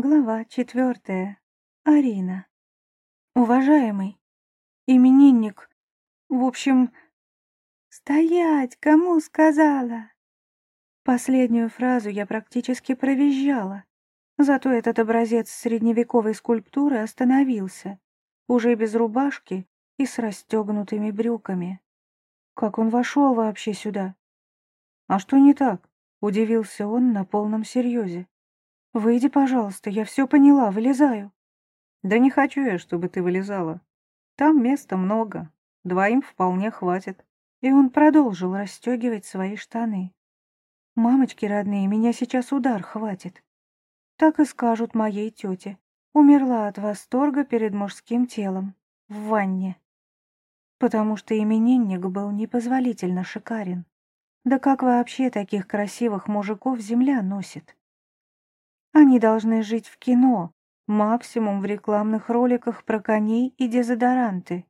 Глава четвертая. Арина. Уважаемый, именинник, в общем... Стоять, кому сказала? Последнюю фразу я практически провизжала. Зато этот образец средневековой скульптуры остановился, уже без рубашки и с расстегнутыми брюками. Как он вошел вообще сюда? А что не так? Удивился он на полном серьезе. «Выйди, пожалуйста, я все поняла, вылезаю». «Да не хочу я, чтобы ты вылезала. Там места много, двоим вполне хватит». И он продолжил расстегивать свои штаны. «Мамочки родные, меня сейчас удар хватит». Так и скажут моей тете. Умерла от восторга перед мужским телом. В ванне. Потому что именинник был непозволительно шикарен. Да как вообще таких красивых мужиков земля носит? Они должны жить в кино, максимум в рекламных роликах про коней и дезодоранты.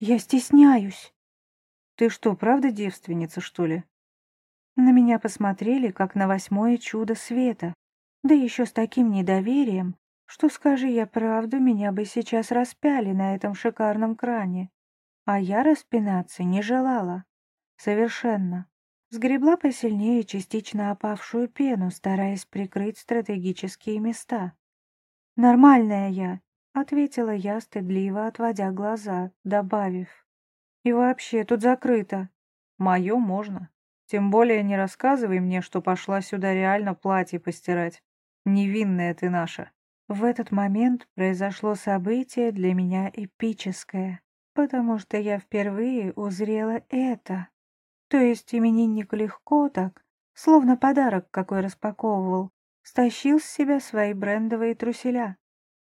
Я стесняюсь. Ты что, правда девственница, что ли? На меня посмотрели, как на восьмое чудо света. Да еще с таким недоверием, что, скажи я правду, меня бы сейчас распяли на этом шикарном кране. А я распинаться не желала. Совершенно. Сгребла посильнее частично опавшую пену, стараясь прикрыть стратегические места. «Нормальная я», — ответила я, стыдливо отводя глаза, добавив. «И вообще, тут закрыто». «Мое можно. Тем более не рассказывай мне, что пошла сюда реально платье постирать. Невинная ты наша». В этот момент произошло событие для меня эпическое, потому что я впервые узрела это. То есть именинник легко так, словно подарок какой распаковывал, стащил с себя свои брендовые труселя.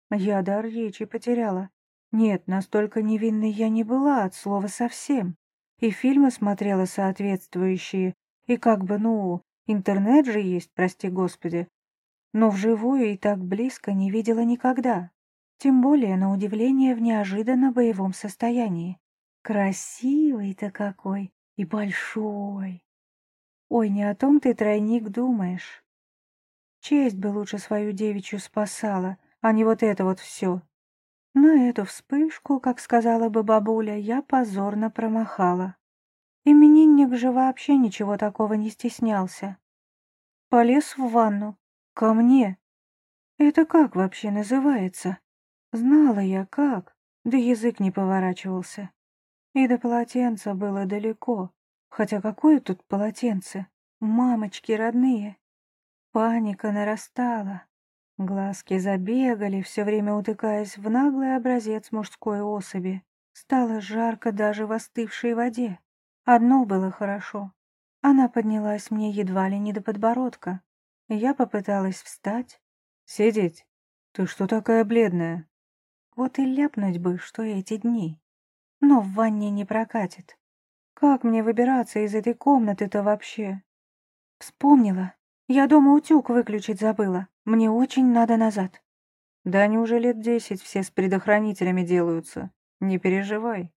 Я дар речи потеряла. Нет, настолько невинной я не была от слова совсем. И фильмы смотрела соответствующие, и как бы, ну, интернет же есть, прости господи. Но вживую и так близко не видела никогда. Тем более, на удивление, в неожиданно боевом состоянии. Красивый-то какой! И большой. Ой, не о том ты, тройник, думаешь. Честь бы лучше свою девичью спасала, а не вот это вот все. Но эту вспышку, как сказала бы бабуля, я позорно промахала. Именинник же вообще ничего такого не стеснялся. Полез в ванну. Ко мне. Это как вообще называется? Знала я как, да язык не поворачивался. И до полотенца было далеко. Хотя какое тут полотенце? Мамочки родные. Паника нарастала. Глазки забегали, все время утыкаясь в наглый образец мужской особи. Стало жарко даже в остывшей воде. Одно было хорошо. Она поднялась мне едва ли не до подбородка. Я попыталась встать. «Сидеть? Ты что такая бледная?» Вот и ляпнуть бы, что эти дни но в ванне не прокатит. Как мне выбираться из этой комнаты-то вообще? Вспомнила. Я дома утюг выключить забыла. Мне очень надо назад. Да они уже лет десять все с предохранителями делаются. Не переживай.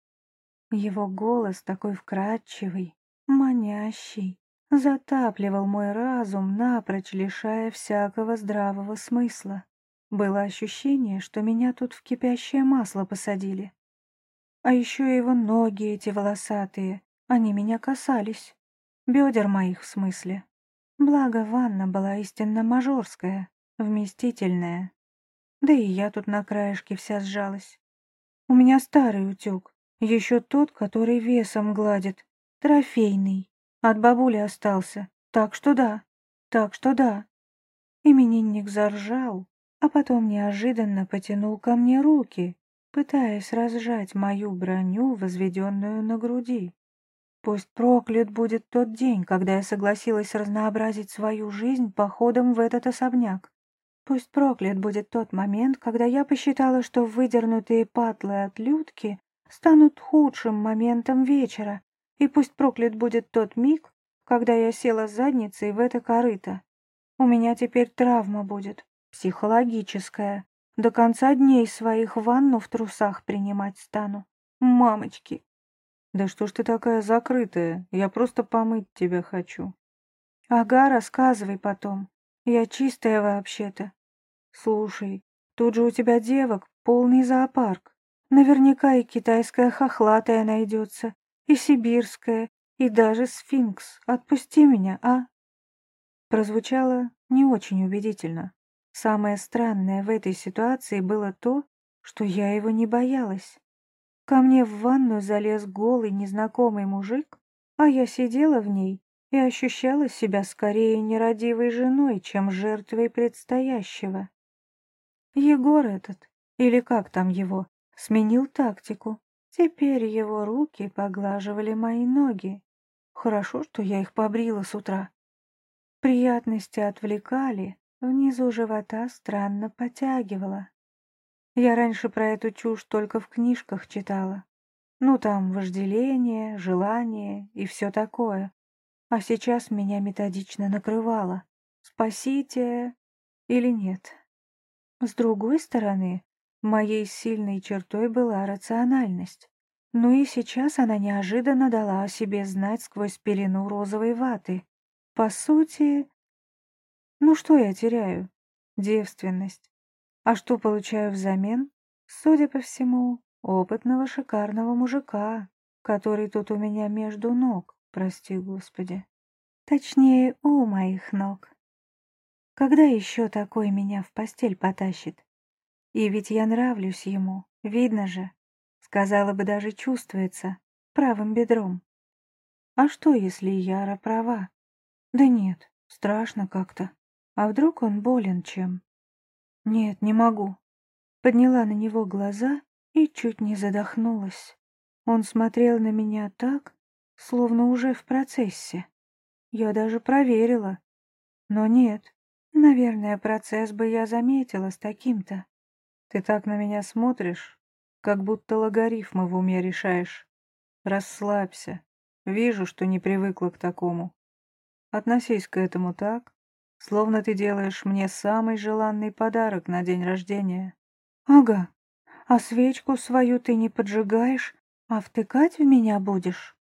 Его голос такой вкрадчивый, манящий, затапливал мой разум, напрочь лишая всякого здравого смысла. Было ощущение, что меня тут в кипящее масло посадили. А еще его ноги эти волосатые, они меня касались. Бедер моих в смысле. Благо, ванна была истинно мажорская, вместительная. Да и я тут на краешке вся сжалась. У меня старый утюг, еще тот, который весом гладит, трофейный. От бабули остался, так что да, так что да. Именинник заржал, а потом неожиданно потянул ко мне руки, пытаясь разжать мою броню, возведенную на груди. Пусть проклят будет тот день, когда я согласилась разнообразить свою жизнь походом в этот особняк. Пусть проклят будет тот момент, когда я посчитала, что выдернутые патлы от людки станут худшим моментом вечера, и пусть проклят будет тот миг, когда я села задницей в это корыто. У меня теперь травма будет, психологическая. До конца дней своих ванну в трусах принимать стану. Мамочки. Да что ж ты такая закрытая? Я просто помыть тебя хочу. Ага, рассказывай потом. Я чистая вообще-то. Слушай, тут же у тебя девок полный зоопарк. Наверняка и китайская хохлатая найдется, и сибирская, и даже сфинкс. Отпусти меня, а?» Прозвучало не очень убедительно. Самое странное в этой ситуации было то, что я его не боялась. Ко мне в ванную залез голый незнакомый мужик, а я сидела в ней и ощущала себя скорее нерадивой женой, чем жертвой предстоящего. Егор этот, или как там его, сменил тактику. Теперь его руки поглаживали мои ноги. Хорошо, что я их побрила с утра. Приятности отвлекали, внизу живота странно потягивало. Я раньше про эту чушь только в книжках читала. Ну, там вожделение, желание и все такое. А сейчас меня методично накрывало. Спасите или нет? С другой стороны, моей сильной чертой была рациональность. Ну и сейчас она неожиданно дала о себе знать сквозь пелену розовой ваты. По сути, ну что я теряю? Девственность. А что получаю взамен? Судя по всему, опытного шикарного мужика, который тут у меня между ног, прости господи. Точнее, у моих ног. Когда еще такой меня в постель потащит? И ведь я нравлюсь ему, видно же. Сказала бы, даже чувствуется, правым бедром. А что, если Яра права? Да нет, страшно как-то. А вдруг он болен чем? Нет, не могу. Подняла на него глаза и чуть не задохнулась. Он смотрел на меня так, словно уже в процессе. Я даже проверила. Но нет, наверное, процесс бы я заметила с таким-то. Ты так на меня смотришь, как будто логарифмы в уме решаешь. Расслабься. Вижу, что не привыкла к такому. Относись к этому так, Словно ты делаешь мне самый желанный подарок на день рождения. Ага. А свечку свою ты не поджигаешь, а втыкать в меня будешь?